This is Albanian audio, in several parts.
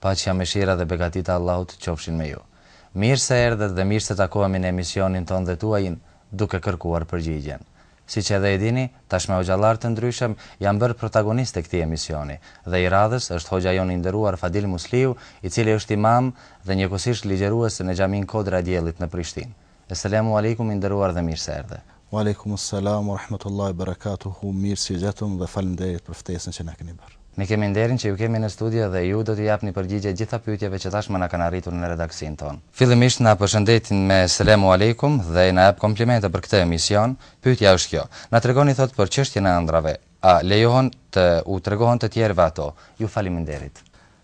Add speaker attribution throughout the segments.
Speaker 1: Paqja, mëshira dhe begatitë e Allahut qofshin me ju. Mirë se erdhët dhe mirë se takohemi në emisionin tonë dhe tuajin duke kërkuar përgjigjen. Siç edhe e dini, tashmë hoxhallarë të ndryshem janë bërë protagonistë të këtij emisioni, dhe i radhës është hoxha jonë i nderuar Fadil Musliu, i cili është imam dhe njëkohësisht ligjërues në Xhaminë Kodra e Diellit në Prishtinë. Eselamu Alejkum i nderuar dhe mirë se erdhe.
Speaker 2: Walejkum selam Warahmatullahi Wabarakatuhu Mirë se ju gjetëm dhe faleminderit për ftesën që na keni bërë.
Speaker 1: Ne kemi nderin që ju kemi në studio dhe ju do t'i japni përgjigje gjitha pyetjeve që tashmë na kanë arritur në redaksinë tonë. Fillimisht na përshëndetin me Selemu Alejkum dhe na jap komplimente për këtë emision. Pyetja është kjo, na tregoni thotë për çështjen e andrrave, a lejohen të u tregohen të tjerëve ato? Ju faleminderit.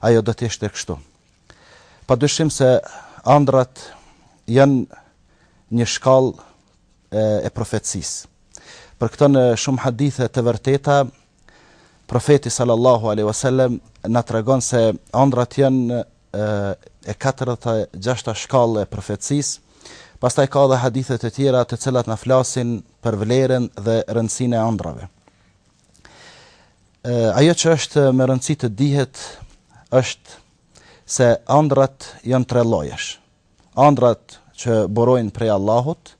Speaker 2: ajo do të ishte kështu. Pa dyshim se andrat janë një shkallë e, e profecisë. Për këtë në shumë hadithe të vërteta, profeti sallallahu alaihi wasallam na tregon se andrat janë e 46-a shkallë e profecisë. Pastaj ka edhe hadithe të tjera të cilat na flasin për vlerën dhe rëndësinë e andrave. Ajo që është me rëndësi të dihet është se andrat janë tre llojesh. Andrat që burojnë prej Allahut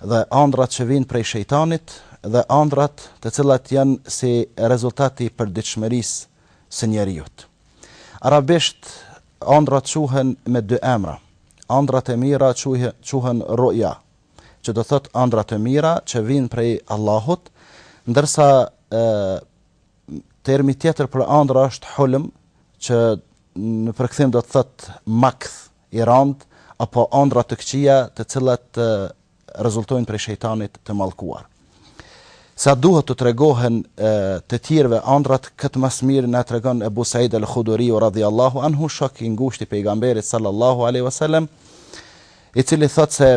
Speaker 2: dhe andrat që vijnë prej shejtanit dhe andrat të cilat janë si rezultat i përditshmërisë së njeriut. Arabisht andrat quhen me dy emra. Andrat e mira quhen ru'ya, që do thotë andra të mira që vijnë prej Allahut, ndërsa termi tjetër për andra është hulm, që në përkthim do të thotë makth i rand apo andra të këqija të cilat rezultojnë prej shejtanit të mallkuar. Sa duhet t'u tregohen të tjerëve andrat, këtë ma së miri na e tregon Ebu Sa'id el-Huduriu radhiyallahu anhu, shok i ngushtë i Pejgamberit sallallahu alejhi ve sellem, i cili thotë se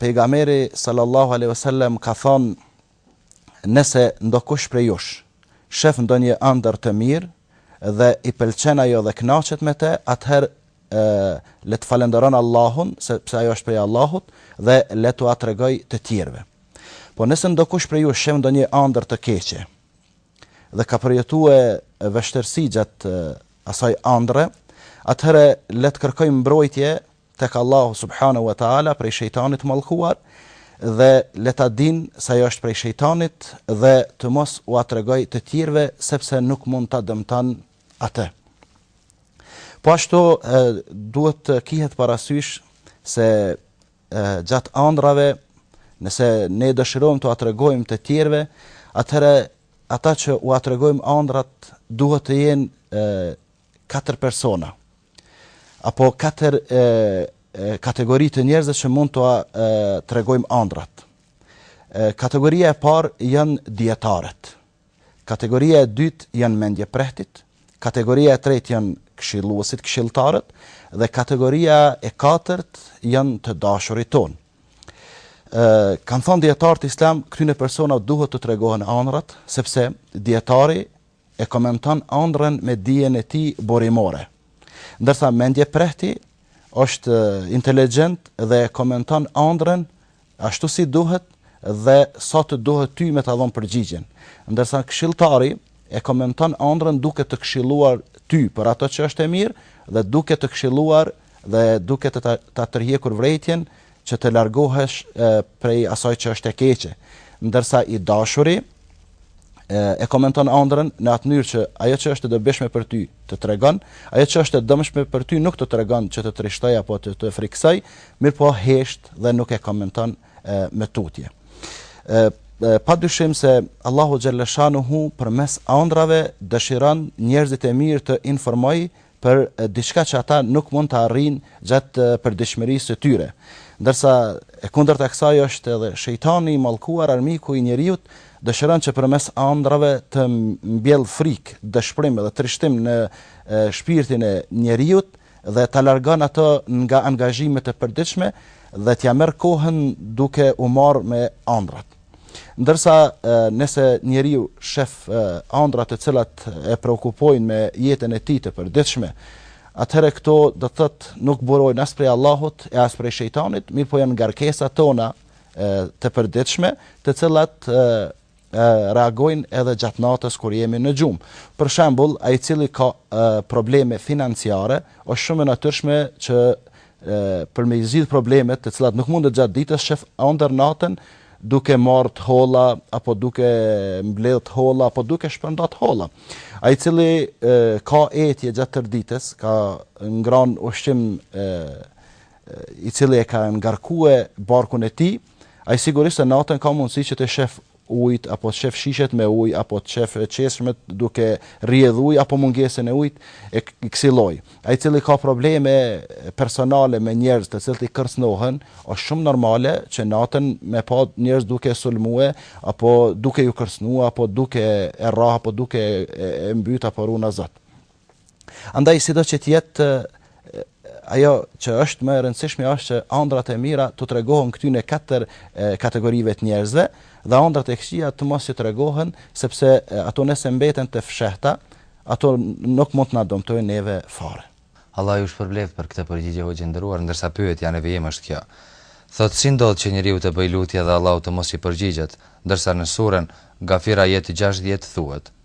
Speaker 2: Pejgamberi sallallahu alejhi ve sellem ka thonë nëse ndokush prej jush shef ndonjë andërr të mirë dhe i pëlqen ajo dhe kënaqet me të, atëherë e, le të falënderon Allahun, sepse ajo është prej Allahut, dhe le t'ua tregojë të tjerëve. Po nëse ndokush prej jush sheh ndonjë andërr të keqe dhe ka përjetuar vështirësi gjatë asaj andrre, atëherë le të kërkojë mbrojtje tek Allahu subhanahu wa taala prej shejtanit të mallkuar dhe le ta din se ajo është prej shejtanit dhe të mos ua tregojë të tjerëve sepse nuk mund ta dëmton atë. Po ashtu duhet të kihet parasysh se gjatë andrrave nëse ne dëshirojmë t'ua tregojmë të tjerëve, atëherë ata që ua tregojmë andrrat duhet të jenë katër persona apo katër kategori të njerëzve që mund t'ua tregojmë andrrat. Kategoria e parë janë dijetarët. Kategoria e dytë janë mendjeprehtit, kategoria e tretë janë këshilluesit, këshilltarët dhe kategoria e katërt janë të dashurit tonë. Ë kanë thënë dijetarët islamë, këtyre persona duhet të tregohen andrrat, sepse dijetari e komenton andrrën me dijen e tij burimore. Ndërsa mendjeprehti është inteligjent dhe e komenton andrrën ashtu si duhet dhe sa të duhet ty me ta dhonë përgjigjen, ndërsa këshilltari e komenton andrrën duke të këshilluar ty për ato që është e mirë dhe duke të këshilluar dhe duke të ta tërhjekur vërejtjen që të largohesh prej asaj që është e keqe, ndërsa i dashuri e komenton andrrën në atë mënyrë që ajo që është e dobishme për ty ta tregon, ajo që është e dëmshme për ty nuk ta tregon që të trishtojë apo të të frikësojë, mirëpo hesht dhe nuk e komenton e, më tutje. E, e, pa dyshim se Allahu xhel-le shanuhu përmes andrrave dëshiron njerëzit e mirë t'i informojë për diçka që ata nuk mund ta arrijnë gjatë përditshmërisë së tyre. Ndërsa, e kundërta e kësaj është edhe shejtani i mallkuar, armiku i njeriut, dëshiron që përmes andrrave të mbjellë frikë, dëshpërim dhe trishtim në shpirtin e njeriut dhe ta largon atë nga angazhimet e përditshme dhe t'ia merr kohën duke u marrë me andrrat. Ndërsa nëse njeriu shef andrra të cilat e preokupojnë me jetën e tij të përditshme, atëherë këto do të thotë nuk burojnë as prej Allahut e as prej shejtanit, mirëpo janë ngarkesa tona të përditshme, të cilat reagojnë edhe gjatë natës kur jemi në gjumë. Për shembull, ai i cili ka probleme financiare, është shumë e natyrshme që për me i zgjidh problemet të cilat nuk mundet gjatë ditës shef andërr natën duke marrë të holla apo duke mbledh të holla apo duke shpërnda të holla. Ai i cili e, ka etje gjatë tërë ditës, ka ngran ushqim e, i cili e ka ngarkue barkun e tij, ai sigurisht se natën ka mundësi që të shef ujit apo që shef shishet me ujë apo që shef çeshmet duke rrjedh ujë apo mungesën e ujit e kësilloj. Ai i cili ka probleme personale me njerëz të cilët i kërcënohen është shumë normale që natën me pa njerëz duke e sulmue apo duke ju kërcënue apo duke e rrah apo duke e mbyt apo runa zot. Andaj sido që të jetë ajo që është më e rëndësishmja është që andrat e mira të tregohen këtyne katër kategorive të njerëzve dhe andrat e këqia të mos u tregohen sepse ato nëse mbeten të fshehta, ato nuk mund të na dëmtojnë neve fare.
Speaker 1: Allahu ju shpërbleftë për këtë përgjigje hoxhë i nderuar, ndërsa pyetja në vijim është kjo. Thotë si ndodh që njeriu të bëjë lutje dhe Allahu të mos i përgjigjet, ndërsa në suren, Gafir ajeti gjashtëdhjetë thuhet,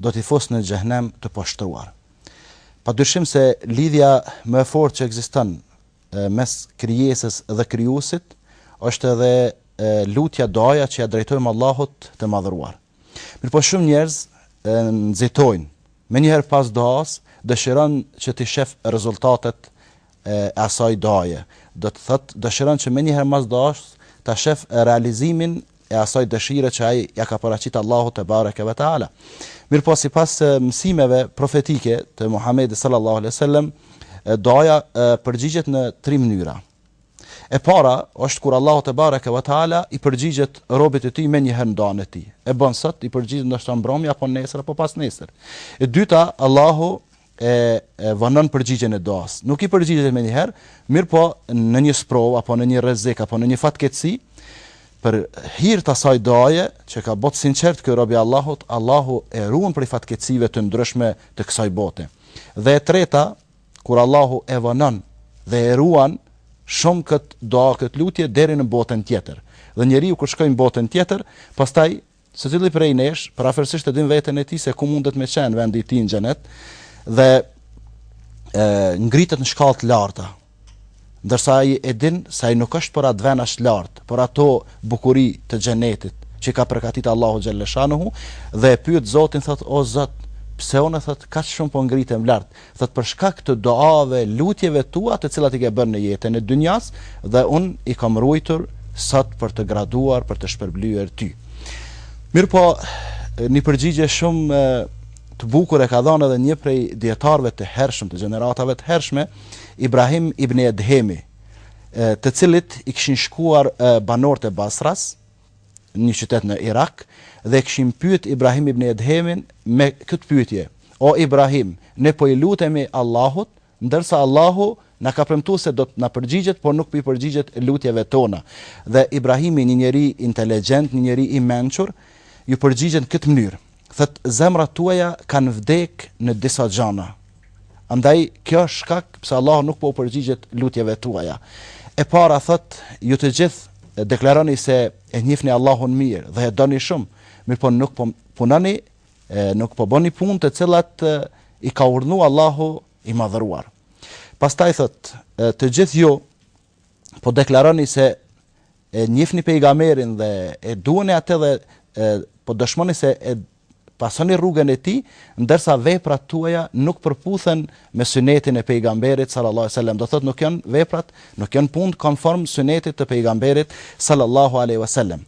Speaker 1: do
Speaker 2: të fusen në xhehenem të poshtëruar. Padyshim se lidhja më e fortë që ekziston mes krijesës dhe Krijuesit është edhe lutja, duaja që ia drejtojmë Allahut të Madhëruar. Mirëpo shumë njerëz nxitojnë, menjëherë pas duas dëshiron që t'i shef rezultatet e asaj duaje. Do të thotë dëshiron që menjëherë mas duas ta shef realizimin e asaj dëshire që ai ia ka paraqitë Allahut te bareke ve teala. Mirëpo sipas mësimeve profetike të Muhamedit sallallahu alejhi ve sellem, doja përgjigjet në tri mënyra. E para është kur Allahu te bareke ve teala i përgjigjet robit të tij me një herë duan e tij. E bën sot i përgjigjet ndoshta mbrëmja apo nesër apo pas nesër. E dyta, Allahu e vonon përgjigjen e duasë. Nuk i përgjigjet menjëherë, mirëpo në një sprovë apo në një rrezik apo në një fatkeqësi, për hir të asaj duaje që ka bo sinqert ky rob i Allahut, Allahu e ruan prej fatkeqësive të ndryshme të kësaj bote. Dhe e treta, kur Allahu e vonon dhe e ruan shumë këtë dua, këtë lutje deri në botën tjetër. Dhe njeriu kur shkon n'botën tjetër, pastaj Secili prej nesh, përafërsisht e din veten e tij se ku mundet me qenë vendi i tij në xhenet dhe ngritet në shkallë të larta. Ndërsa ai e din se ai nuk është për atë vend aq lart, për ato bukuri të xhenetit që i ka përgatit Allahu xhalleshanuhu dhe e pyet Zotin thotë o Zot, pse unë thotë kaq shumë po ngritem lart? Thotë për shkak të duave, lutjeve tua të cilat i ke bërë në jetën e dynjas dhe unë i kam ruajtur sot për të graduar, për të shpërblyer ty. Mirpo një përgjigje shumë të bukur e ka dhënë edhe një prej dietarëve të hershëm të gjeneratave të hershme, Ibrahim ibn Edhemi, të cilit i kishin shkuar banorët e Basras, në një qytet në Irak dhe e kishin pyet Ibrahim ibn Edhemin me këtë pyetje, O Ibrahim, ne po i lutemi Allahut, ndërsa Allahu na ka premtuar se do të na përgjigjet, por nuk po i përgjigjet lutjeve tona. Dhe Ibrahimi, një njeri inteligjent, një njeri i mençur, ju përgjigjet në këtë mënyrë. Thotë zemrat tuaja kanë vdek në disa gjana. Andaj kjo është shkak pse Allahu nuk po u përgjigjet lutjeve tuaja. E para thotë ju të gjithë deklaroni se e njihni Allahun mirë dhe e doni shumë, mirëpo nuk po punoni, nuk po bëni punë të cilat i ka urdhnu Allahu i madhëruar. Pastaj thotë të gjithë ju po deklaroni se e njifni pejgamberin dhe e duheni atë dhe e, po dëshmoni se e pasoni rrugën e tij, ndërsa veprat tuaja nuk përputhen me sunetin e pejgamberit sallallahu alaihi wasallam. Do thotë nuk janë veprat, nuk janë punë konform sunetit të pejgamberit sallallahu alaihi wasallam.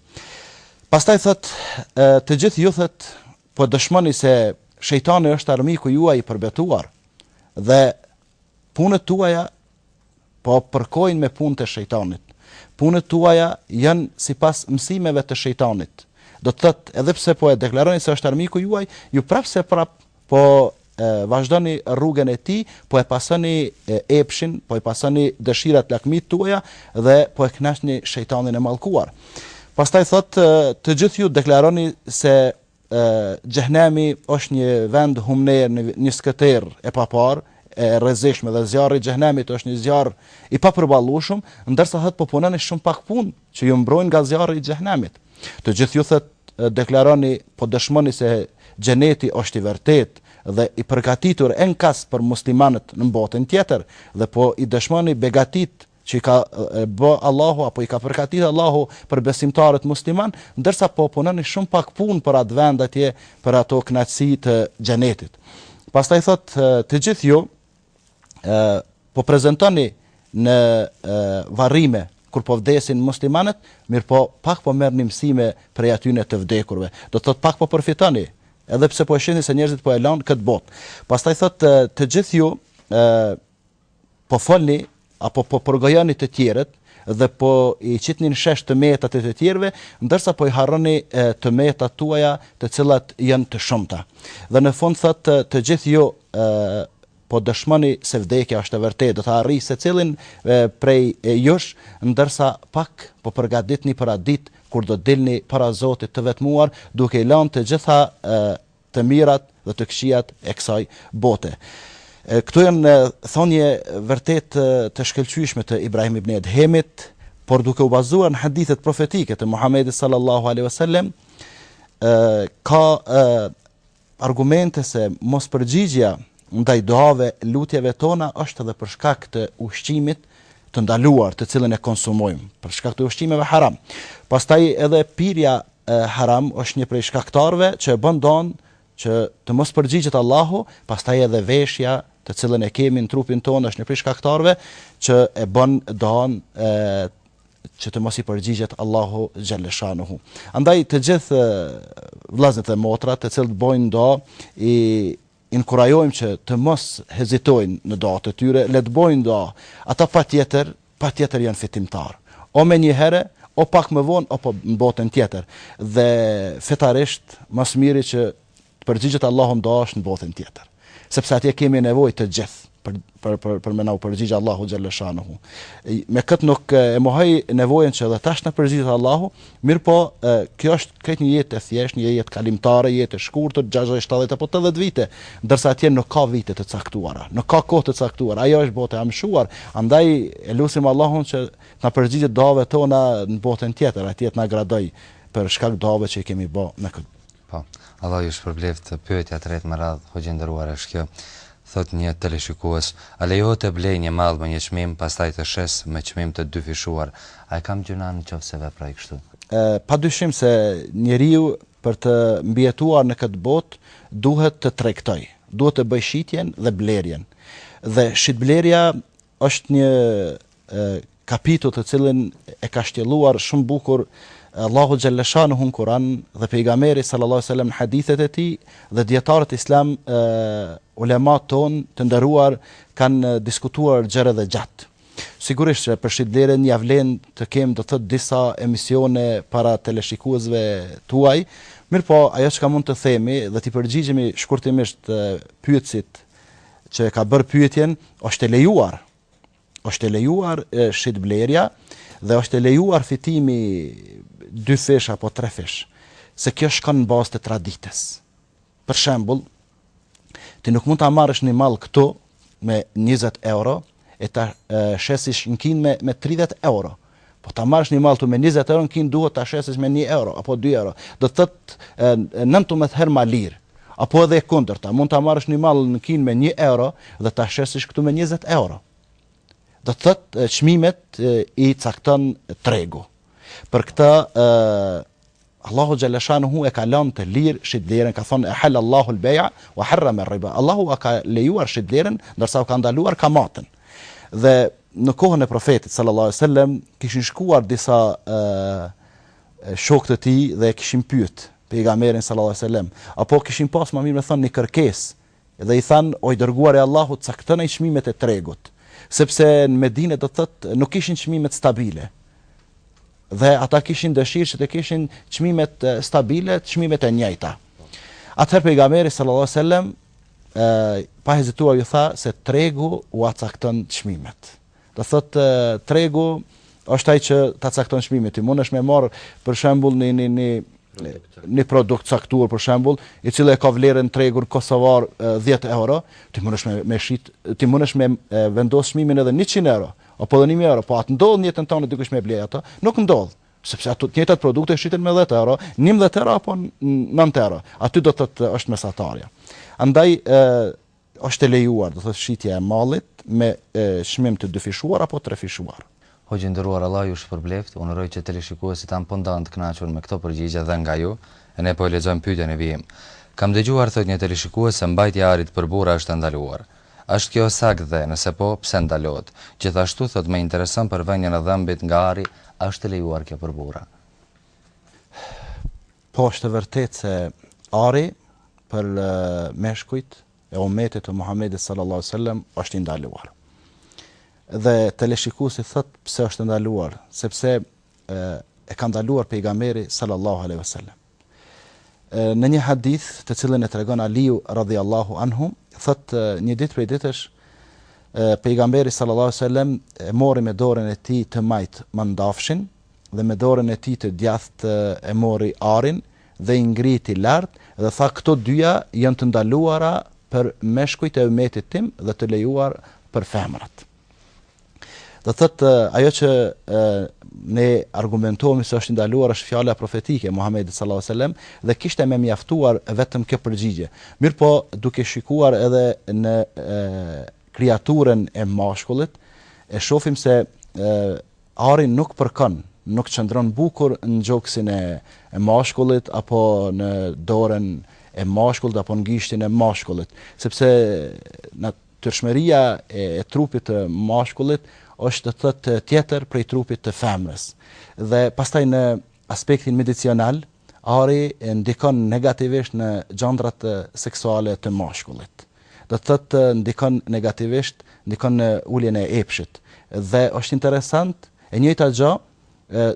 Speaker 2: Pastaj thotë të gjithë ju thotë po dëshmoni se shejtani është armiku juaj i përbetuar dhe punët tuaja Po përkojnë me punët e shejtanit. Punët tuaja janë sipas mësimeve të shejtanit. Do thotë, edhe pse po e deklaroni se është armiku juaj, ju prapë se prapë po vazhdoni rrugën e tij, po e pasoni epshin, po e pasoni dëshirat lakmitë tuaja dhe po e kënaqni shejtanin e mallkuar. Pastaj thotë, të gjithë ju deklaroni se Xhehenemi është një vend humnerë, një, një skëterrë e paparë, e rrezikshme dhe zjarri i xhehenemit është një zjarr i papërballueshëm, ndërsa thotë po punoni shumë pak punë që ju mbrojnë nga zjarri i xhehenemit. Të gjithë ju thotë deklaroni, po dëshmoni se xheneti është i vërtetë dhe i përgatitur enkas për muslimanët në botën tjetër dhe po i dëshmoni begatitë që i ka bë Allahu apo i ka përgatit Allahu për besimtarët musliman, ndërsa po punoni shumë pak punë për atë vend atje, për ato kënaqësi të xhenetit. Pastaj thot të gjithë ju ë po prezantoni në e, varrime kur po vdesin muslimanët, mirëpo pak po merrni mësime prej atyre të vdekurve. Do thot pak po përfitoni, edhe pse po e shihni se njerëzit po e lanë këtë botë. Pastaj thot të gjithë ju ë Po folni apo po përgojoni të tjerët dhe po i qitni në shesh të metat e të tjerëve, ndërsa po i harroni të metat tuaja të cilat janë të shumta. Dhe në fund thotë të gjithë ju po dëshmoni se vdekja është e vërtetë, do ta arrijë secilin prej jush, ndërsa pak po përgatitni për atë ditë kur do të dilni para Zotit të vetmuar duke i lanë të gjitha të mirat dhe të këqijat e kësaj bote. Këto janë thonje vërtet të shkëlqyeshme të Ibrahim ibn Edhemit, por duke u bazuar në hadithet profetike të Muhamedit sallallahu alaihi wasallam, ka argumente se mospërgjigja ndaj duave, lutjeve tona është edhe për shkak të ushqimit të ndaluar, të cilin e konsumojmë, për shkak të ushqimeve haram. Pastaj edhe pirja e haram është një prej shkaktarëve që e bën duanë që të mos përgjigjet Allahu, pastaj edhe veshja të cilën e kemi në trupin tonë është një prej shkaktarëve që e bën duanë që të mos i përgjigjet Allahu xhaleshanuhu. Andaj të gjithë vëllezërit dhe motrat të cilët bojnë dua i Inkurajojmë që të mos hezitojnë në duatë e tyre, le të bojnë dua, ata patjetër, patjetër janë fitimtarë. O menjëhere, o pak më vonë, apo në botën tjetër. Dhe fetarisht, ma së miri që të përgjigjet Allahu në dua është në botën tjetër. Sepse atje kemi nevojë të gjithë. për për për për me na u përgjigj Allahu xhalla shanuhu. Me kët nuk e mohoj nevojën që edhe tash na përgjigjet Allahu, mirëpo kjo është këtu një jetë e thjeshtë, një jetë kalimtare, jetë e shkurtër, 60-70 apo 80 vite, ndërsa atje nuk ka vite të caktuara, nuk ka kohë të caktuar, ajo është botë e amshuar, andaj e lusim Allahun që na përgjigjet duave tona në botën tjetër, atje të na gradojë për shkak duave që i kemi bë në këtë.
Speaker 1: Po. Allahu ju shpërbleftë. Pyetja e tretë me radhë, hoxhë i nderuar është kjo. thotë një teleshikues, a lejohet të blej një mall me një çmim, pastaj të shes me çmim të dyfishuar, a e kam gjynah në qoftë se veproj kështu?
Speaker 2: Pa dyshim se njeriu për të mbijetuar në këtë botë duhet të tregtojë, duhet të bëjë shitjen dhe blerjen. Dhe shitblerja Është një kapitull të cilin e ka shtjelluar shumë bukur Allahu xhelle shanuhu në Kur'an dhe pejgamberi sallallahu alejhi ve sellem në hadithet e tij dhe dijetarët islam ulematë tanë të nderuar kanë diskutuar gjerë dhe gjatë. Sigurisht që për shitblerjen ia vlen të kemi do të thotë disa emisione para teleshikuesve tuaj, mirëpo ajo çka mund të themi dhe t'i përgjigjemi shkurtimisht pyetësit që ka bërë pyetjen, është e lejuar. Është e lejuar shitblerja dhe është e lejuar fitimi dyfish apo trefish. Se kjo shkon në bazë të traditës. Për shembull, ti nuk mund ta marrësh një mall këtu me 20 euro, e ta shesish në Kinë me me tridhjetë euro. Po ta marrësh një mall ktu me njëzet euro në Kinë duhet ta shesish me një euro apo dy euro. Do të thotë nëntëmbëdhjetë herë ma lirë. Apo edhe e kundërta, mund ta marrësh një mall në Kinë me një euro dhe ta shesish këtu me njëzet euro. Do të thotë çmimet i cakton tregu. Për këtë Allahu xhelle shanuhu e ka lënë të lirë shitblerjen ka thënë ehelle Allahu el-bej'a wa harrama er-riba Allahu e ka lejuar shitblerjen ndërsa u ka ndaluar kamatën dhe në kohën e profetit sallallahu alejhi wasallam kishin shkuar disa shokë të tij dhe e kishin pyet pejgamberin sallallahu alejhi wasallam apo kishin pas më mirë me thënë një kërkesë Dhe i thanë, O i Dërguari i Allahut, caktona i çmimet e tregut, sepse në Medine, do të thotë, nuk kishin çmimet stabile. Dhe ata kishin dëshirë që të kishin çmimet stabile, çmimet e njëjta. Atëherë pejgamberi sallallahu alajhi wasallam pa hezituar ju tha se tregu ua cakton çmimet. Do të thotë tregu është ai që ta cakton çmimin. Ti mundesh me marr për shembull në në në një produkt të caktuar për shembull, i cili e ka vlerën n'tregun kosovar 10 euro, ti mundesh me me shit, ti mundesh me vendos çmimin edhe 100 euro apo edhe 1000 euro, po a të ndodh në jetën tonë dikush me ble ato, nuk ndodh sepse ato të njëjtat produkte shiten me 10 euro, 11 euro apo 9 euro. Aty do të thotë është mesatarja. Andaj ë Është e lejuar, do thotë shitja e mallit me çmim të dyfishuar apo trefishuar.
Speaker 1: Hoxhë i nderuar Allah ju shpërbleftë, unë uroj që teleshikuesit tanë po ndahen të kënaqur me këto përgjigje dhe nga ju, e ne po e lexojmë pyetjen në vijim. Kam dëgjuar thotë një teleshikues se mbajtja e arit për burra është e ndaluar. A është kjo e saktë dhe, nëse po, pse ndalohet? Gjithashtu thotë më intereson për vënien e dhëmbit nga ari a është e lejuar kjo për burra?
Speaker 2: Po është e vërtetë se ari për meshkujt e ummetit të Muhamedit sallallahu alaihi wasallam është i ndaluar. Dhe teleshikuesi thot pse është ndaluar, sepse e, e ka ndaluar pejgamberi sallallahu alaihi wasallam. Në një hadith të cilin e tregon Aliu radhiyallahu anhu, thot një ditë prej ditësh pejgamberi sallallahu alaihi wasallam e mori me dorën e tij të majtë mandafshin dhe me dorën e tij të djathtë e mori arin dhe i ngriti lart dhe tha, Këto dyja janë të ndaluara për meshkujt e ymmetit tim dhe të lejuar për femrat. Do të thotë ajo që ne argumentohemi se është i ndaluar është fjala profetike e Muhamedit sallallahu alajhi wasallam dhe kishte me mjaftuar vetëm kjo përgjigje. Mirpo duke shikuar edhe në e, kreaturën e mashkullit e shohim se e, Ari nuk përkon, nuk qëndron bukur në gjoksin e mashkullit apo në dorën e mashkullit apo në gishtin e mashkullit, sepse natyrshmëria e trupit të mashkullit është do të thotë tjetër prej trupit të femrës. Dhe pastaj në aspektin medicional, Ari ndikon negativisht në gjëndrat seksuale të mashkullit. Do të thotë ndikon negativisht, ndikon në uljen e epshit. Dhe është interesant, e njëjta gjë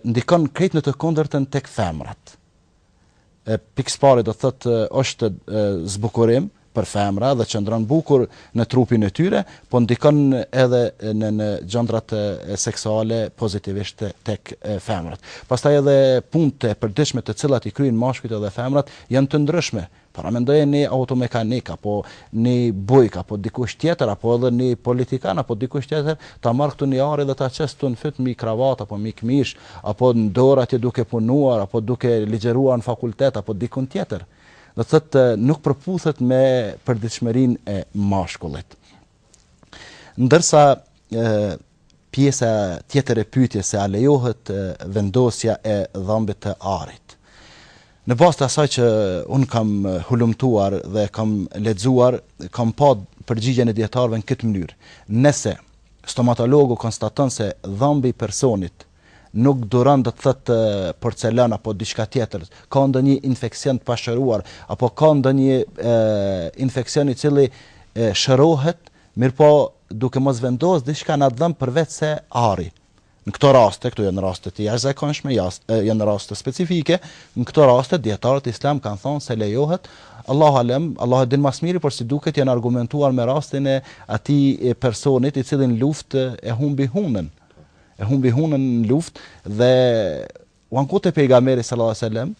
Speaker 2: ndikon krejt në të kundërtën tek femrat. Pikësëpari do të thotë është zbukurim, për femra dhe qëndron bukur në trupin e tyre, po ndikon edhe në në gjëndrat seksuale pozitivisht tek femrat. Pastaj edhe punët e përditshme të cilat i kryejnë meshkujt edhe femrat janë të ndryshme. Paramendoje ni automekanik apo ni bujk apo dikush tjetër apo edhe ni politikan apo dikush tjetër ta marrë këtu ni ari dhe ta qesë këtu në fyt mi kravatë apo mi këmishë apo në dorë atje duke punuar apo duke ligjëruar në fakultet apo dikund tjetër. Do të thotë nuk përputhet me përditshmërinë e mashkullit. Ndërsa pjesa tjetër e pyetjes se a lejohet vendosja e dhëmbit të arit. Në bazë të asaj që unë kam hulumtuar dhe kam lexuar, kam pa përgjigjen e dijetarëve në këtë mënyrë. Nëse, stomatologu konstaton se dhambi i personit Nuk duron do të thotë porcelan apo diçka tjetër, ka ndonjë infeksion të pashëruar apo ka ndonjë infeksion i cili shërohet, mirëpo duke mos vendosur diçka në atë dhëmbë përveçse ari. Në këto raste, këto janë raste të jashtëzakonshme, janë raste specifike, në këto raste dijetarët islam kanë thonë se lejohet Allahu alem, Allahu e din më së miri, por si duket janë argumentuar me rastin e atij personit i cili në luftë e humbi hunën. E humbi hunën në luftë dhe u anku te pejgamberi sallallahu alaihi wasallam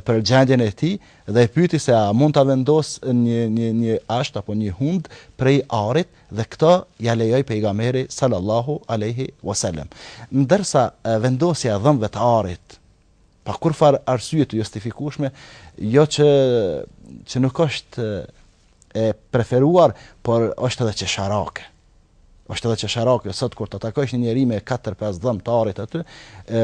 Speaker 2: për gjendjen e tij dhe e pyeti se a mund ta vendosë një një një asht apo një hundë prej arit dhe këtë ja lejoi pejgamberi sallallahu alaihi wasallam. Ndërsa vendosja e dhëmbëve të arit pa kurrfarë arsye të justifikueshme, jo që që nuk është e preferuar, por është edhe qesharake. Është edhe qesharake sot kur të takojsh një njeri me 4-5 dhëmë t'arit aty, ë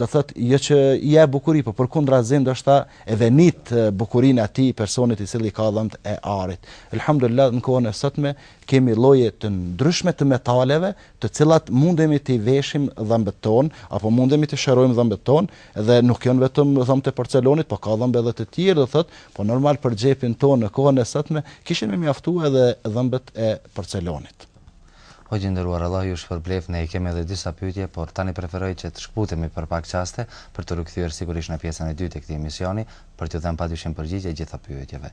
Speaker 2: do thotë jo që i jep bukuri, por përkundrazi ndoshta edhe ia mit bukurinë atij personit i cili ka dhëmt e arit. Elhamdulilah në kohën e sotme kemi lloje të ndryshme të metaleve, të cilat mundemi t'i veshim dhëmbët tonë, apo mundemi t'i shërojmë dhëmbët tonë, dhe nuk janë vetëm dhëmbët e porcelonit, po ka dhëmbë edhe të tjerë, do të thotë, po normal për xhepin tonë në kohën e sotme, kishin me mjaftu edhe dhëmbët e porcelonit.
Speaker 1: Hoxhë i nderuar, Allahu ju shpërbleftë, ne i kemi edhe disa pyetje, por tani preferoj që të shkëputemi për pak çaste, për t'u rikthyer sigurisht në pjesën e dytë të këtij emisioni, për t'ju dhënë padyshim përgjigje gjitha pyetjeve.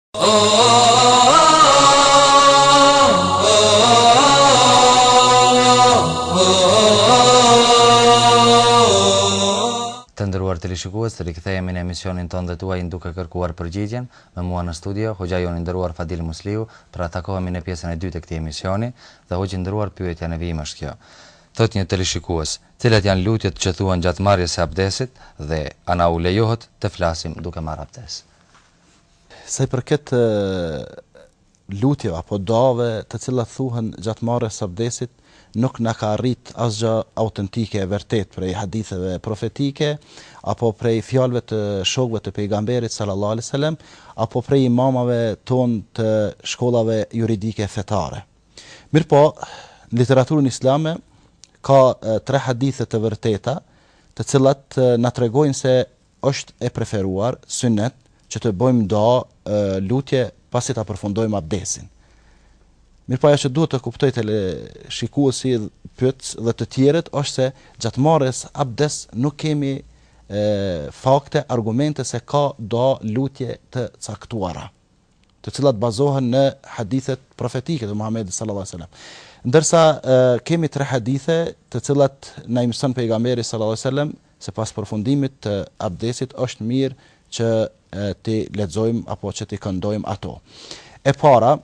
Speaker 1: Të nderuar teleshikues, rikthehemi në emisionin tonë dhe tuajin duke kërkuar përgjigjen. Me mua në studio, Hoxha jonë i nderuar Fadil Musliu. Pra takohemi në pjesën e dytë të këtij emisioni. Dhe Hoxhë i nderuar pyetja në vijim është kjo. Thotë një teleshikues, cilat janë lutjet që thuhen gjatë marrjes së abdesit dhe a na u lejohet të flasim duke marrë abdes.
Speaker 2: Sa i përket lutjeve apo duave të cilat thuhen gjatë marrjes së abdesit, nuk na ka arrit asgjë autentike e vertetë prej haditheve profetike, apo prej fjalëve të shokëve të Pejgamberit sallallahu alejhi ve selem, apo prej imamave tonë të shkollave juridike fetare. Mirëpo, në literaturën islame ka tre hadithe të vërteta, të cilat na tregojnë se Është e preferuar, sunnet, që të bëjmë dua, lutje, pasi ta përfundojmë abdesin. Mirëpo ajo që duhet të kuptojë teleshikuesi pyetës dhe të tjerët është se gjatë marrjes abdes nuk kemi fakte, argumente se ka dua, lutje, të caktuara. të cilat bazohen në hadithet profetike të Muhamedit sallallahu alaihi wasallam. Ndërsa kemi tre hadithe të cilat na i mëson pejgamberi sallallahu alaihi wasallam se pas përfundimit të abdesit është mirë që t'i lexojmë apo që t'i këndojmë ato. E para,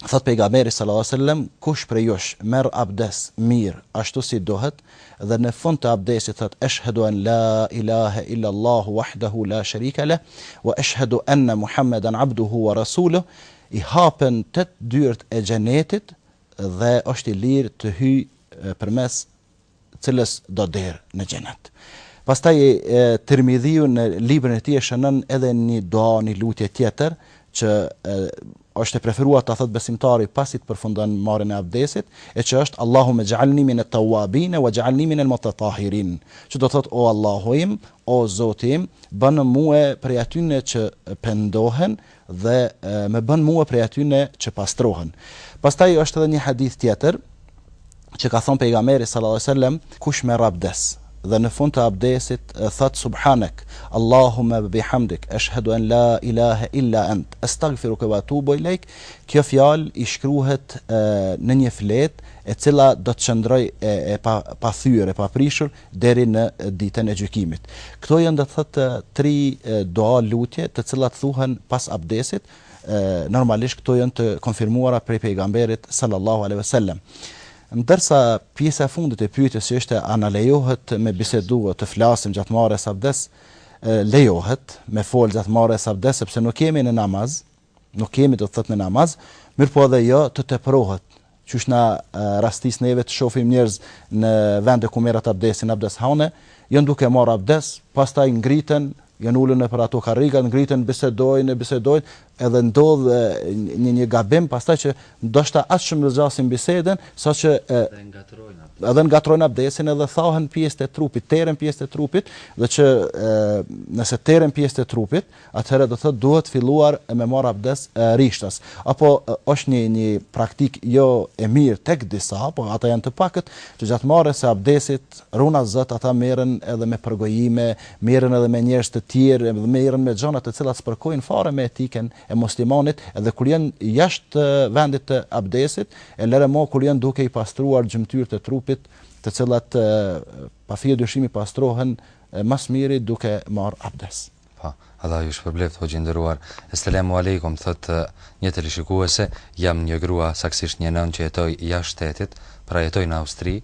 Speaker 2: Thotë Pejgamberi sallallahu alejhi ve sellem, Kush prej jush merr abdes mirë, ashtu si duhet, dhe në fund të abdesit thotë, Eshhedu en la ilahe illa Allahu wahdehu la sharike leh, wa eshhedu enne Muhammeden abduhu wa rasuluh, i hapen tetë dyert e Xhenetit dhe është i lirë të hyjë përmes cilësdo derë në Xhenet. Pastaj Tirmidhiu në librin e tij e shënon edhe një dua, një lutje tjetër që e, është e preferuar ta thotë besimtari pasi të përfundon marrjen e abdesit, e që është Allahumme xhalni min et-tawabin wa xhalni min el-mutatahirin. Që do thotë o Allahu im, o Zoti im, bënë mua prej atyne që pendohen, dhe më bën mua prej atyne që pastrohen. Pastaj është edhe një hadith tjetër që ka thënë pejgamberi sallallahu alajhi wasallam, kush merr abdes dhe në fund të abdesit thotë subhanak allahumma bihamdik ashhadu an la ilaha illa ant astaghfiruka wa atubu ilaik kjo fjalë i shkruhet në një fletë e cila do të qëndrojë e, e pa, pathyer e paprishur deri në ditën e gjykimit. Këto janë do të thotë tri dua lutje të cilat thuhen pas abdesit, normalisht këto janë të konfirmuara prej pejgamberit sallallahu alaihi wasallam. Ndërsa pjesa e fundit e pyetjes që ishte a na lejohet me bisedu të flasim gjatë marrjes abdes, lejohet me fol gjatë marrjes abdes sepse nuk jemi në namaz, Nuk kemi, do të thotë, në namaz, mirëpo edhe jo të teprohet, qysh na rastis neve të shohim njerëz në vende ku merret abdesi, në abdeshane, janë duke marrë abdes, pastaj ngriten, janë ulur nëpër ato karrigat, ngriten, bisedojnë, bisedojnë, edhe ndodh një një gabim, pastaj që ndoshta aq shumë zgjasin bisedën, saqë edhe ngatërrojnë abdesin, edhe ngatërrojnë abdesin edhe thahen pjesët e trupit, teren pjesët e trupit, dhe që nëse teren pjesët e trupit, Atëherë do të thotë duhet filluar me marrë abdes rishtas. Apo është një një praktikë jo e mirë tek disa, po ata janë të pakët, që gjatë marrjes së abdesit, runa Zot, ata merren edhe me përgojime, merren edhe me njerëz të tjerë, edhe merren me gjëna të cilat s'përkojnë fare me etikën e muslimanit, edhe kur janë jashtë vendit të abdesit, e lëre mo kur janë duke i pastruar gjymtyrët e trupit, të cilat pa fije dyshimi pastrohen më së miri duke marrë abdes.
Speaker 1: Po. Allahu ju shpërbleftë hoxhë i nderuar. Esselamu alejkum, thotë një teleshikuese, jam një grua, saktësisht një nënë që jetoj jashtë shtetit, pra jetoj në Austri,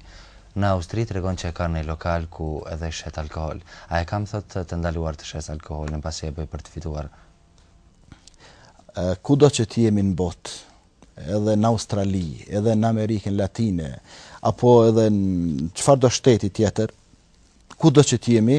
Speaker 1: në Austri tregon që e ka një lokal ku edhe shet alkohol, a e kam thotë të ndaluar të shes alkoholin pasi e bëj për të fituar.
Speaker 2: Kudo që të jemi në botë, edhe në Australi, edhe në Amerikën Latine, apo edhe në çfarëdo shteti tjetër, kudo që të jemi,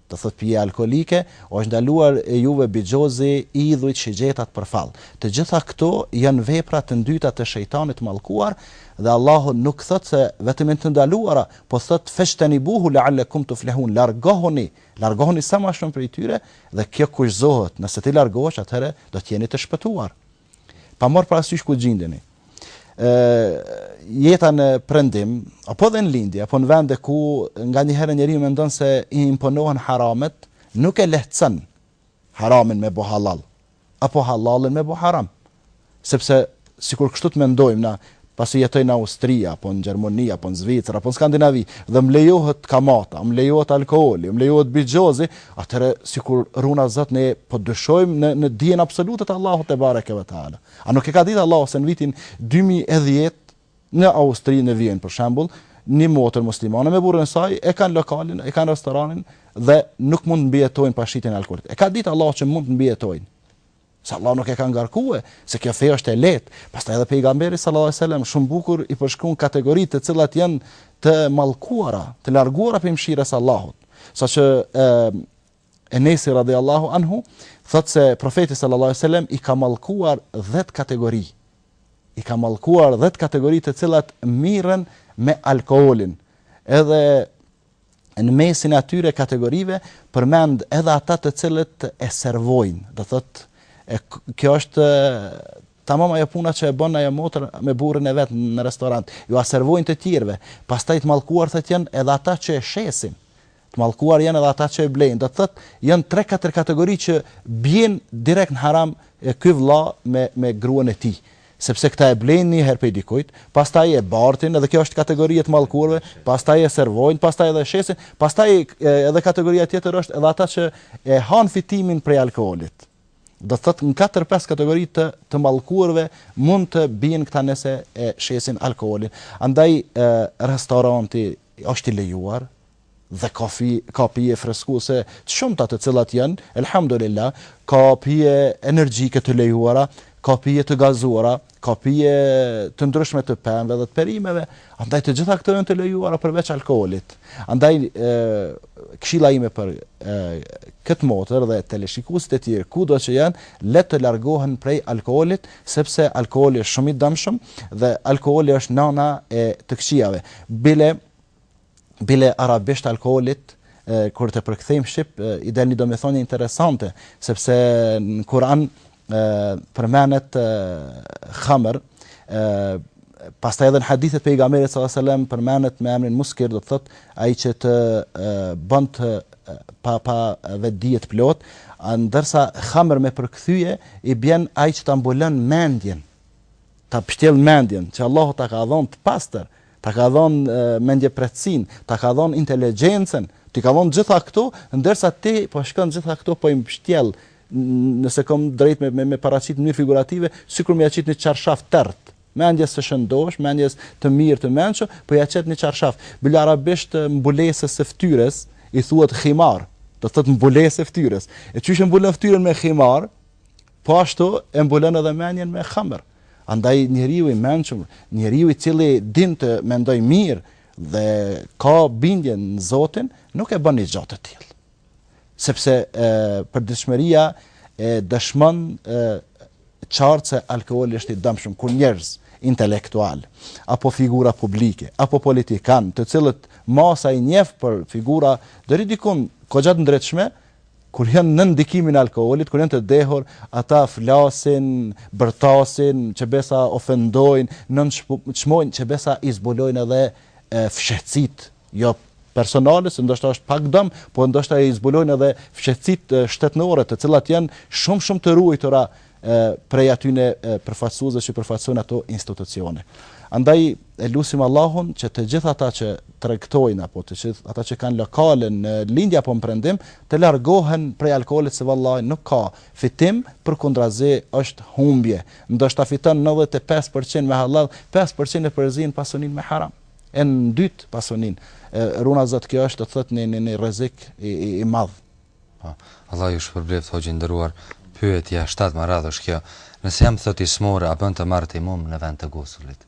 Speaker 2: Do thot pije alkolike, u është ndaluar e juve bixhozi idhujt, shigjetat për fal. Të gjitha këto janë vepra të ndyta të shejtanit të mallkuar dhe Allahu nuk thot se vetëm janë të ndaluara, po thot fexhtenibuhu leallekum tuflihun largohuni, largohuni sa ma shumë prej tyre dhe kjo kushtëzohet, nëse ti largohesh atëherë do të jeni të shpëtuar. Pa marrë parasysh ku gjindeni. Ë jeta në prendim, apo edhe në lindje, apo në vende ku nganjëherë njeriu mendon se i imponohen haramet, nuk e lehtëson haramin me bo halal, apo halalin me bo haram. Sepse, sikur kështu të mendojmë na, pasi jetoj në Austri apo në Gjermoni apo në Zvicër apo në Skandinavi dhe më lejohet kamata, më lejohet alkooli, më lejohet bixhozi, atëherë sikur runa Zot ne po dyshojmë në në dijen absolute të Allahut tebareke ve teala. A nuk e ka ditë Allahu se në vitin dy mijë e dhjetë në Austri në Vjenë për shembull, një motër muslimane me burrin e saj e kanë lokalin, e kanë restoranin dhe nuk mund të mbijetojnë pa shitjen e alkoolit. E ka ditë Allahu që mund të mbijetojnë. Se Allahu nuk e ka ngarkue, se kjo fe është e lehtë. Pastaj edhe Pejgamberi sallallahu alejhi ve sellem shumë bukur i përshkruan kategoritë të cilat janë të mallkuara, të larguara prej mëshirës së Allahut. Saqë e, Enesi radhiyallahu anhu thotë se profeti sallallahu alejhi ve sellem i ka mallkuar 10 kategori. I ka mallkuar 10 kategori të cilat mirren me alkoolin. Edhe në mesin e atyre kategorive përmend edhe ata të cilët e servojnë, do thotë, e kjo është tamam ajo puna që e bën ajo motër me burrin e vet në restorant, jua servojnë të tjerëve, pastaj të mallkuar thotë janë edhe ata që e shesin. Të mallkuar janë edhe ata që e blejnë. Do thotë janë 3-4 kategori që bien direkt në haram e ky vëlla me me gruan e tij. sepse këta e blejnë një herë prej dikujt, pastaj e bartin edhe kjo është kategori e të mallkuarve, pastaj e servojnë, pastaj edhe e shesin, pastaj edhe kategoria tjetër është edhe ata që e hanë fitimin prej alkoolit. Do të thotë në katër pesë kategori të të mallkuarve mund të bien këta nëse e shesin alkoolin. Andaj restoranti është i lejuar, dhe ka ka pije freskuese të shumta të cilat janë elhamdulillah ka pije energjike të lejuara ka pije të gazuara ka pije të ndryshme të pemëve dhe të perimeve andaj të gjitha këto janë të lejuara përveç alkoolit andaj e, këshilla ime për e, këtë motër dhe teleshikuesit e tjerë kudo që janë le të largohen prej alkoolit sepse alkooli është shumë i dëmshëm dhe alkooli është nana e të këqijave bile bile arabisht alkoolit kur të përkthejmë shqip i del ni domethënie interesante sepse në Kur'an përmenet khamër pastaj edhe në hadithet e Pejgamberit sallallahu alaihi wasallam përmenet me emrin muskir do të thotë ai që të bën të pa pavetëdijeplot ndërsa khamër me përkthye i bjen ai që ta mbulon mendjen ta pështjell mendjen që Allahu ta ka dhënë të pastër ta ka dhënë mendjepretësinë, ta ka dhënë inteligjencën, ti ka dhënë gjitha këto, ndërsa ti po shkon gjitha këto po i pështjell, nëse kam drejt me me paraqit në mënyrë figurative, sikur me ia qit një çarshaf tërë mendjes së shëndoshë, mendjes të mirë të mençur, po ia qet një çarshaf. Bile arabisht mbulesës së fytyrës i thuhet khimar, do thotë mbulesë e fytyrës. E qysh e mbulon fytyrën me khimar, Po ashtu e mbulon edhe mendjen me khamër. Andaj njeriu i mençur, njeriu i cili din të mendojë mirë dhe ka bindje në Zotin, nuk e bën një gja të tillë. Sepse përditshmëria e dëshmon qartë se alkooli është i dëmshëm kur njerëz intelektualë apo figura publike apo politikanë, të cilët masa i njeh për figura deri dikun goxha të ndritshme, Kur janë nën ndikimin e alkoolit, kur janë të dehur, ata flasin, bërtasin, që besa ofendojnë, nënçmojnë, që besa i zbulojnë edhe fshehtësitë, jo personale, se ndoshta është pak dëm, por ndoshta i zbulojnë edhe fshehtësitë shtetnore, të cilat janë shumë shumë të ruajtura prej atyne përfaqësuesve që përfaqësojnë ato institucione. Andaj e lusim Allahun që të gjithë ata që tregtojnë apo të gjithë ata që kanë lokale në lindje apo në prendim të largohen prej alkoolit se vallahi nuk ka fitim por kundrazi është humbje. Ndoshta fiton 95% me halal, 5% e përzin pasunin me haram. E ndytë pasunin. Runa zot kjo është të thot një, një, një rrezik i, i, i madh.
Speaker 1: Po. Allah ju shpërbleftë hoxhë i nderuar. Pyetja shtatë me radhë është kjo, Nëse jam thot i smurë a bën të marr tejmum në vend të gusullit?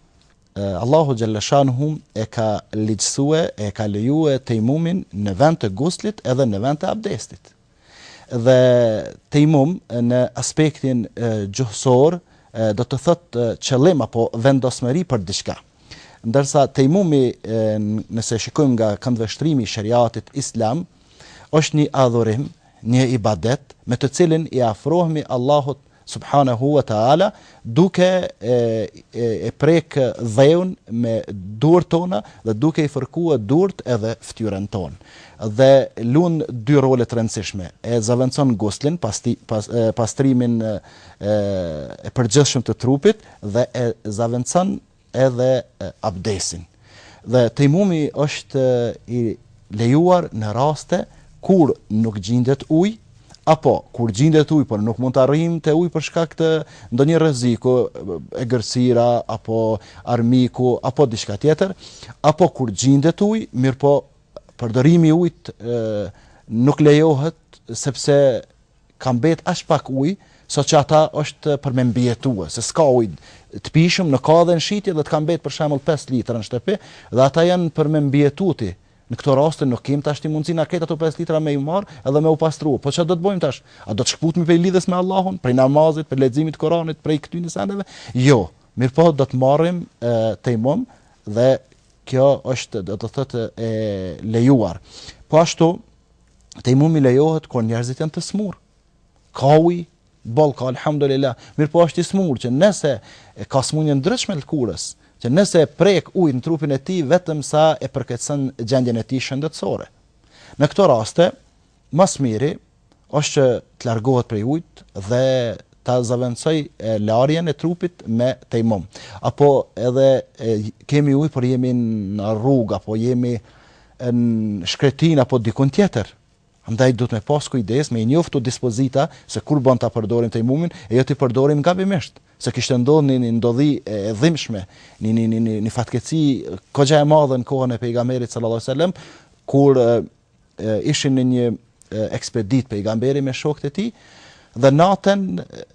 Speaker 2: Allahu xhelle shanuhu e ka ligjësue e e ka lejue tejmumin në vend të guslit edhe në vend të abdestit. Dhe tejmum në aspektin gjuhësor do të thotë qëllim apo vendosmëri për diçka. Ndërsa tejmumi nëse e shikojmë nga këndvështrimi i sheriatit islam, Është një adhurim, një ibadet, me të cilin i afrohemi Allahut subhanehu ve teala duke e prekë dheun me duart tona dhe duke i fërkuar duart edhe fytyrën tonë. Dhe lun dy role të rëndësishme, e zëvendëson guslin, pastrimin e përgjithshëm të trupit dhe e zëvendëson edhe abdesin. Dhe tejmumi është i lejuar në raste kur nuk gjindet ujë, apo kur gjindet ujë por nuk mund të arrijmë te ujë për shkak të ndonjë rreziku, egërësira apo armiku apo diçka tjetër, apo kur gjindet ujë, mirëpo përdorimi i ujit nuk lejohet sepse Ka mbet aq pak ujë sa që ata është për me mbijetue, se s'ka ujë të pijshëm, nuk ka edhe në shitje dhe të ka mbet për shembull pesë litra në shtëpi dhe ata janë për me mbijetu ti, në këto raste nuk kimë tashti mundësi na ket ato pesë litra me i marrë edhe me u pastrue, po ça do të bojmë tash? A do të shkëputemi prej lidhjes me Allahun, prej namazit, prej leximit të Kuranit, prej këtyne sendeve? Jo, mirëpo do të marrim tejmum dhe kjo është do të thotë e lejuar. Po ashtu Tejmumi lejohet kur njerëzit janë të smur. Ka uj, boll ka alhamdulillah. Mirëpo është i smur që nëse e ka smunje të ndryshme të lëkurës, që nëse e prek ujtë në trupin e tij vetëm sa e përkeqëson gjendjen e tij shëndetësore. Në këto raste, më së miri është që të largohet prej ujit dhe ta zëvendësoj larjen e trupit me tejmum. Apo edhe e, kemi ujë, por jemi në rrugë, apo jemi në shkretinë apo dikund tjetër. Andaj duhet me pas kujdes, me i njoftu dispozita se kur bën ta përdorim tejmumin e jo t'i përdorim gabimisht. Se kishte ndodhur një ndodhi e dhimbshme, një një një një fatkeqësi goxha e madhe në kohën e Pejgamberit sallallahu alejhi ve sellem, kur ishin në një ekspeditë pejgamberi me shokët e tij, dhe natën,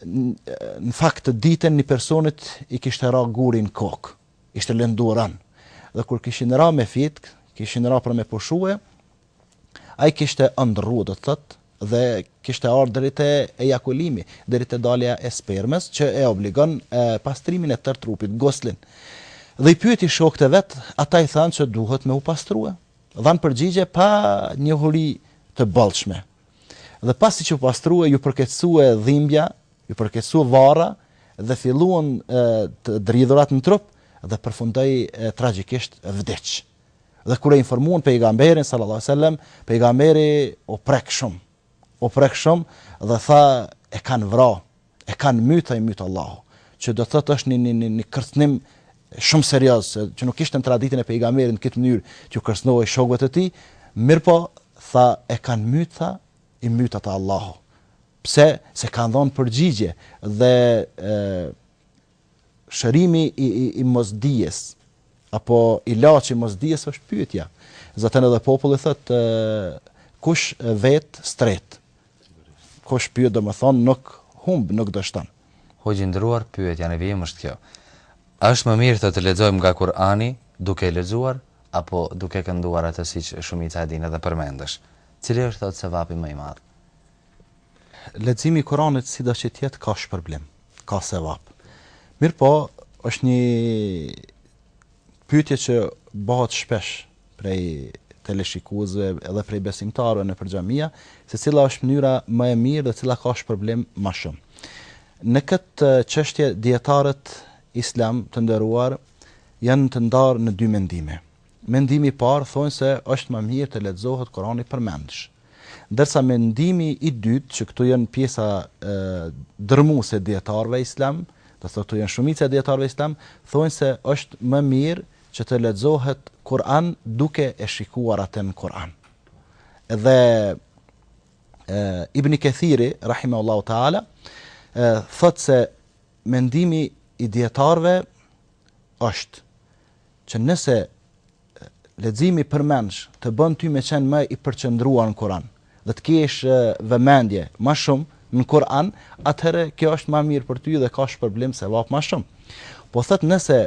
Speaker 2: në fakt të ditën një personit i kishte ra guri në kokë. Ishte lëndu rëndë. Dhe kur kishin ra me fjetë, kishin ra për me pushue, ai kishte ëndrru, do të thotë, dhe kishte ardhur deri te ejakulimi, deri te dalja e spermës, që e obligon pastrimin e tërë trupit, guslin. Dhe i pyeti shokët e vet, ata i thanë që duhet me u pastrue. Dhanë përgjigje pa njohuri të bollshme. Dhe pasi që u pastrua, ju përkeqësua dhimbja, ju përkeqësua varra dhe filluan të dridhurat në trup dhe përfundoi tragjikisht vdiq. Dhe kur e informuan pejgamberin sallallahu alajhi wasallam, pejgamberi u prek shumë. U prek shumë dhe tha e kanë vra e kanë myt tha i myt Allahu që do të thotë është një një një kërcënim shumë serioz se që nuk ishte në traditën e pejgamberit në këtë mënyrë që ju kërcënohej shokëve të tij, mirëpo tha e kanë myt tha i myt ata Allahu. Pse? Se kanë dhënë përgjigje dhe e, shërimi i, i, i mosdijes, apo ilaçi i mosdijes është pyetja. Zaten edhe populli thot kush vet s'tret. Kush pyet domethënë nuk humb, nuk dështon.
Speaker 1: Hoxhë i nderuar, pyetja në vijim është kjo. A është më mirë thotë të lexojmë nga Kur'ani duke e lexuar apo duke e kënduar atë siç shumica e dinë dhe përmendësh? Cili është thotë sevapi më i madh?
Speaker 2: Leximi i Kuranit sido që të jetë ka shpërblim, ka sevap. Mirpo është një pyetje që bëhet shpesh prej teleshikuesve edhe prej besimtarëve nëpër xhamia, se cila është mënyra më e mirë dhe cila ka shpërblim më shumë. Në këtë çështje dijetarët islam të nderuar janë të ndarë në dy mendime. Mendimi i parë thonë se është më mirë të lexohet Kurani përmendësh. Ndërsa mendimi i dytë, që këtu janë pjesa dërrmuese e dijetarëve islam, do të thotë këtu janë shumica e dijetarëve islam, thonë se është më mirë që të lexohet Kuran duke e shikuar atë në Kuran. Dhe Ibni Kethiri rahimahullahu taala thotë se mendimi i dijetarëve është që nëse leximi i përmendsh të bën ty me qenë ma i përqendruar në Kur'an dhe të kesh vëmendje ma shumë në Kur'an, atëherë kjo është më mirë për ty dhe ka shpërblim sevap më shumë. Po thot nëse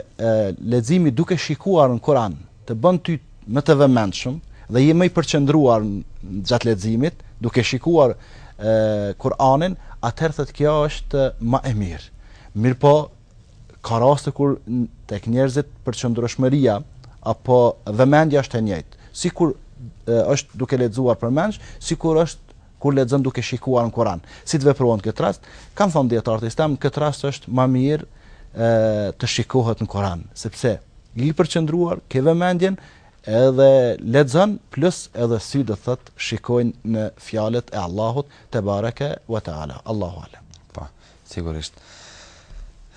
Speaker 2: leximi duke shikuar në Kur'an të bën ty më të vëmendshëm dhe je më i përqendruar gjatë leximit, duke shikuar Kur'anin, atëherë thot kjo është më e mirë. Mirpo Ka raste kur tek njerëzit përqëndrueshmëria apo vëmendja është e njëjtë, sikur është duke lexuar përmendsh, sikur është kur lexon duke shikuar në Kur'an. Si të veprohet në këtë rast? Kanë thënë dijetarët islam, në këtë rast është më mirë të shikohet në Kur'an, sepse i përqendruar ke vëmendjen edhe lexon plus edhe sy do të thot shikojnë në fjalët e Allahut tebareke ve teala. Allahu alem.
Speaker 1: Po. Sigurisht.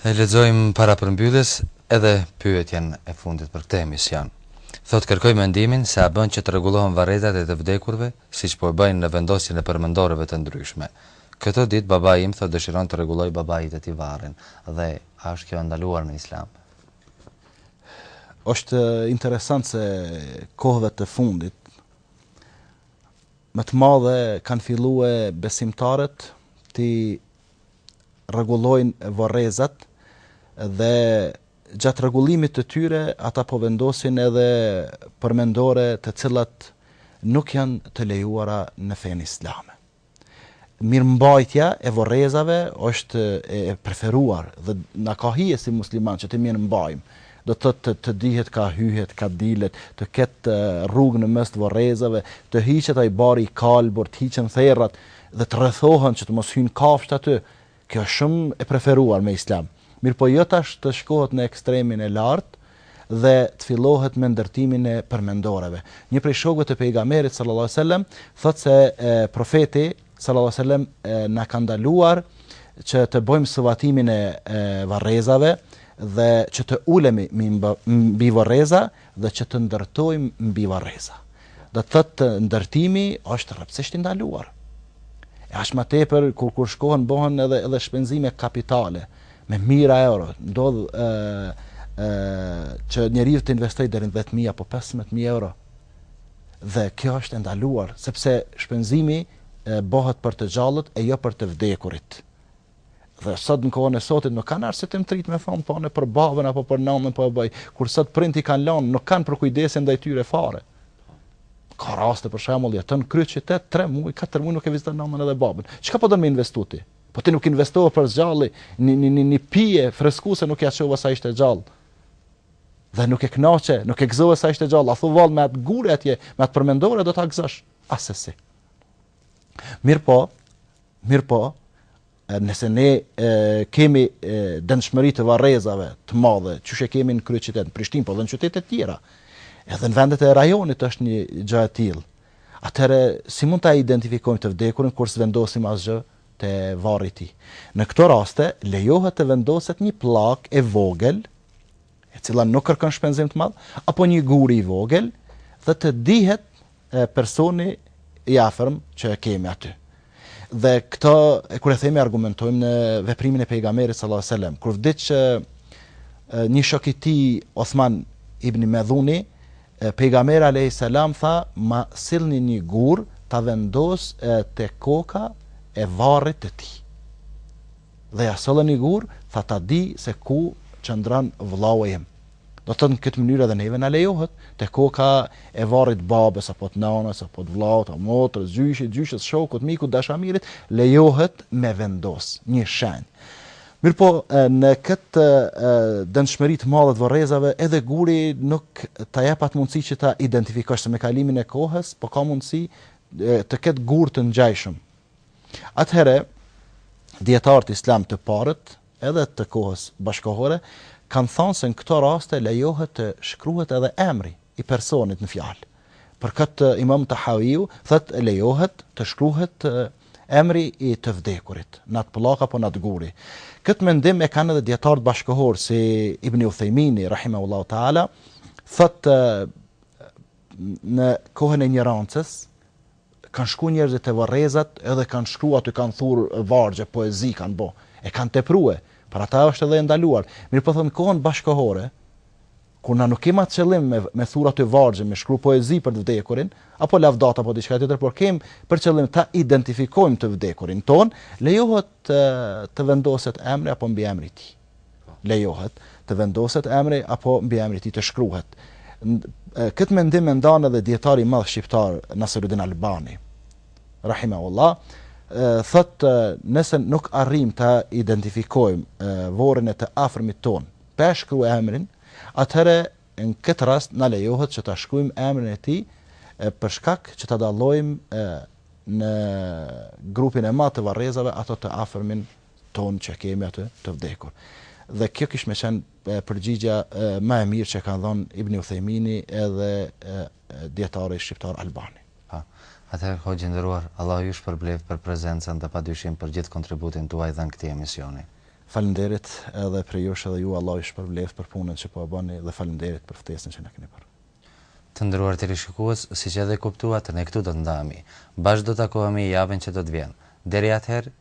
Speaker 1: E lexojmë para përmbylljes edhe pyetjen e fundit për këtë emision. Thotë kërkoj mendimin se a bën që të rregullohen varrezat e të vdekurve, siç po bëjnë në vendosjen e përmendoreve të ndryshme. Këto ditë babai im thotë dëshiron të rregullojë babait e tij varrin dhe a është kjo e ndaluar në Islam?
Speaker 2: Është interesant se kohëve të fundit me të madhe kanë fillue besimtarët t'i rregullojnë vorrezat dhe gjatë rregullimit të tyre ata po vendosin edhe përmendore të cilat nuk janë të lejuara në fenë islame. Mirëmbajtja e vorrezave është e preferuar dhe na ka hije si muslimanë që t'i mirëmbajmë Do të thotë të të dihet ka hyhet, ka dilet, të ketë rrugë në mes të vorrezave, të hiqet ai bari i kalbur, të hiqen therrat dhe të rrethohen që të mos hyjnë kafshët aty. Kjo është shumë e preferuar në Islam. Mirëpo jo tash të shkohet në ekstremin e lartë dhe të fillohet me ndërtimin e përmendoreve. Një prej shokëve të Pejgamberit, sallallahu alejhi ve sellem, thotë se Profeti, Sallallahu alejhi ve sellem na ka ndaluar që të bojmë suvatimin e varrezave dhe që të ulemi mbi vorreza dhe që të ndërtojmë mbi varreza. Do thot ndërtimi është rreptësisht i ndaluar. E aq ma tepër kur kur shkohen bohen edhe edhe shpenzime kapitale me mijëra euro, ndodh ë ë që njeriu të investojë deri në 10000 apo 15000 euro dhe kjo është e ndaluar, sepse shpenzimi bëhet për të gjallët e jo për të vdekurit. Dhe sot në kohën e sotit nuk kanë arsyetim të drejtë me thonë, po unë për babën apo për nëmën po e bëj, kur sot prindin e kanë lanë, nuk kanë përkujdesje ndaj tyre fare. Ka raste për shembull, jeton në kryeqytet, tre muaj, katër muaj nuk e viziton nënën edhe babën. Çka po don me investu ti? Po ti nuk investove për s'gjalli, një, një, një, një pije freskuese nuk ja çove sa ishte gjallë. Dhe nuk e kënaqe, nuk e gëzove sa ishte gjallë, a thu vallë me atë gure atje, me atë përmendore do ta gëzosh, asesi. Mirëpo, mirëpo, nëse ne e, kemi dendshmëri të varrezave të madhe, siç i kemi në kryeqytet, në Prishtinë, po dhe në qytete të tjera. Edhe në vendet e rajonit është një gjë e tillë. Atëherë si mund ta identifikojmë të vdekurin kur s'vendosim asgjë te varri i tij. Në këto raste lejohet të vendoset një pllakë e vogël e cila nuk kërkon shpenzim të madh, apo një gur i vogël dhe të dihet personi i afërm që e kemi aty. Dhe këto e kur e themi argumentohemi në veprimin e pejgamberit sallallahu alajhi wasallam, kur vdiq një shok i tij Othman ibn Medhuni, pejgamberi alayhi salam tha, "Ma sillni një gur ta vendos te koka e varrit të tij." dhe ja sollën një gur, tha ta di se ku qëndron vëllau im. Do të thotë në këtë mënyrë edhe neve na lejohet te koka e varrit babës apo të nënës apo të vëllaut apo motrës, gjyshit, gjyshës, shokut, mikut, dashamirit, lejohet me vendosë një shenjë. Mirëpo në këtë dendshmëri të madhe të vorrezave edhe guri nuk ta jep atë mundësi që ta identifikosh se me kalimin e kohës, po ka mundësi të ketë gurë të ngjashëm Atëherë, dijetarët islamë të parët, edhe të kohës bashkëkohore, kanë thënë se në këto raste lejohet të shkruhet edhe emri i personit në fjalë. Për këtë Imam Tahawiu thotë lejohet të shkruhet emri i të vdekurit, n'atë pllakë apo n'atë gur. Këtë mendim e kanë edhe dijetarët bashkëkohorë si Ibn Uthejmini rahimahullahu taala, thotë në kohën e injorancës, Kanë shku njerëzit te varrezat edhe kanë shkru aty kanë thur vargje poezi kanë bo e kanë teprue për ata është edhe e ndaluar mirëpo thotë në kohën bashkëkohore kur na nuk kem atë qëllim me me thur aty vargje me shkru poezi për të vdekurin apo lavdata apo diçka tjetër por kem për qëllim ta identifikojmë të vdekurin tonë lejohet të vendoset emri apo mbiemri i tij. lejohet të vendoset emri apo mbiemri i tij të shkruhet. Këtë mendim e ndan edhe dijetari i madh shqiptar Nasirudin Albani, rahimahullah, thotë nëse nuk arrijmë të identifikojmë vorrin e të afërmit tonë pa e shkruar emrin, atëherë në këtë rast na lejohet që ta shkruajmë emrin e tij për shkak që ta dallojmë në grupin e madh të varrezave atë të afërmin tonë që e kemi aty të vdekur. Dhe kjo kish me qenë përgjigja ma e mirë që kanë dhënë Ibn Uthejmini edhe dijetari shqiptar Albani.
Speaker 1: Po. Atëherë, hoxhë i nderuar, Allahu ju shpërbleftë për prezencën dhe padyshim për gjithë kontributin tuaj dhënë këtij emisioni.
Speaker 2: Faleminderit edhe prej jush edhe ju Allahu ju shpërbleftë për punën që po e bani dhe faleminderit për ftesën që na keni bërë.
Speaker 1: Të nderuar teleshikues, siç edhe kuptuat, ne këtu do të ndahemi. Bashkë do të takohemi javën që do të vjen. Deri atëherë,